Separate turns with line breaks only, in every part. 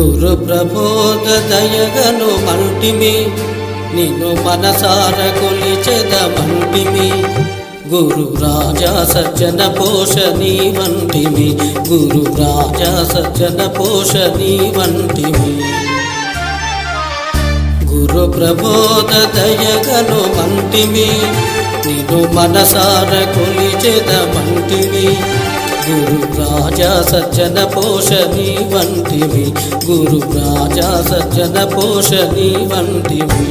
గురు ప్రబోధ దయగను మంటిమి నిన్ను మనసార కొలిచెద మంటిమి గురు రాజా సజ్జన పోషణి వంటిమి గురు రాజా సజ్జన పోషణి వంటిమి గురు ప్రబోధ దయగను మంటిమి నిన్ను మనసార కొలిచెద మంటిమి గురు రాజా సజ్జన పోషణి వంటివి. గురు రాజా సజ్జన పోషణి వంటివి.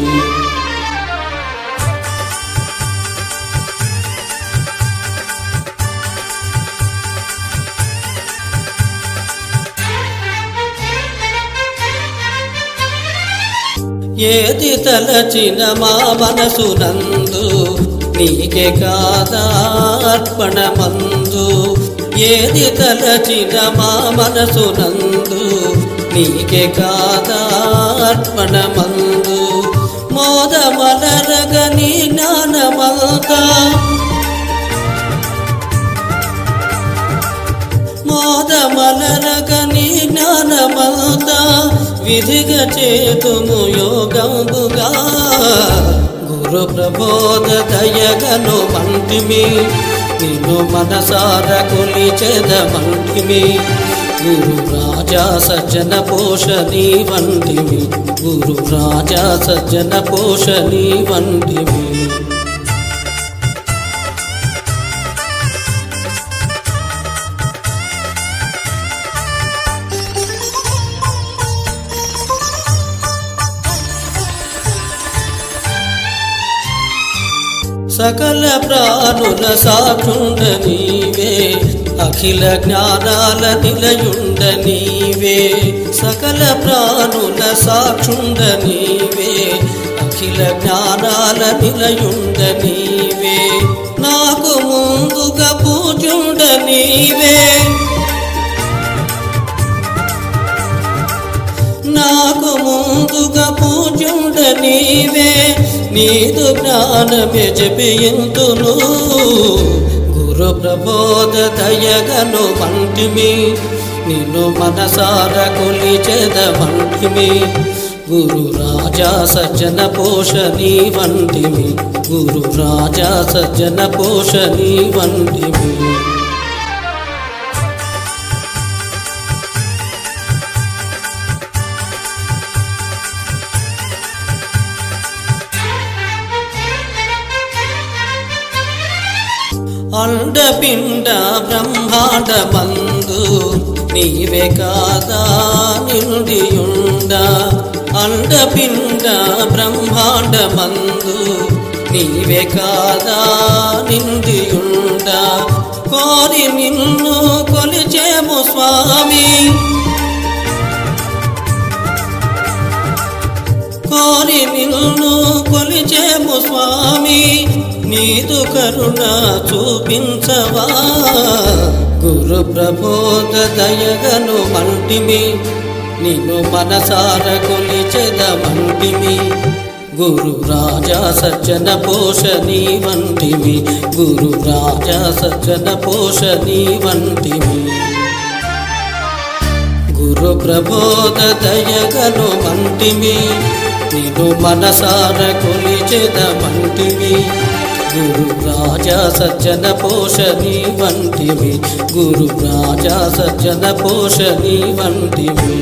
ఏది తలచిన మా మనసు నందు నీకే కాదా అర్పణమందు ఏది తలచిన మా మనసు నందు? నీకే కాదా అర్పణమందు? మోదమలరగని జ్ఞానమంతా? మోదమలరగని జ్ఞానమంతా? విధిగా చేతుము యోగంబుగా? గురు ప్రబోధ దయగను మంటిమి నిన్ను మనసార కొలిచెద గురు రాజా సజ్జన పోషణి వంటిమి. గురు రాజా సజ్జన పోషణి వంటిమి. సకల ప్రాణుల సాక్షుండ నీవే. అఖిల జ్ఞానాల నిలయుండ నీవే. సకల ప్రాణుల సాక్షుండ నీవే. అఖిల జ్ఞానాల నిలయుండ నీవే. నాకు ముందుగా పూజుండ నీవే. నాకు ముందుగా పూజుండ నీవే నీదు జ్ఞానమే జపింతును గురు ప్రబోధ దయగను మంటిమి నిన్ను మనసార కొలిచెదమంటిమి. గురు రాజా సజ్జన పోషణి వంటిమి గురు రాజా సజ్జన పోషణి వంటిమి అండపిండ బ్రహ్మాండ బంధు నీవే కాదా నిండియుండ. అండపిండ బ్రహ్మాండ బంధు నీవే కాదా నిండియుండ. కోరి నిన్ను కొలిచేము స్వామి. కోరి నిన్ను కొలిచేము స్వామి. నీదు కరుణ చూపించవా? గురు ప్రబోధ దయగను మంటిమి నిన్ను మనసార కొలిచెదమంటిమి గురు రాజా సజ్జన పోషణి వంటిమి గురు రాజా సజ్జన పోషణి వంటిమి గురు ప్రబోధ దయగను మంటిమి నిన్ను మనసార కొలిచెదమంటిమి గురు రాజా సజ్జన పోషణి వంటివి గురు రాజా సజ్జన పోషణి వంటివి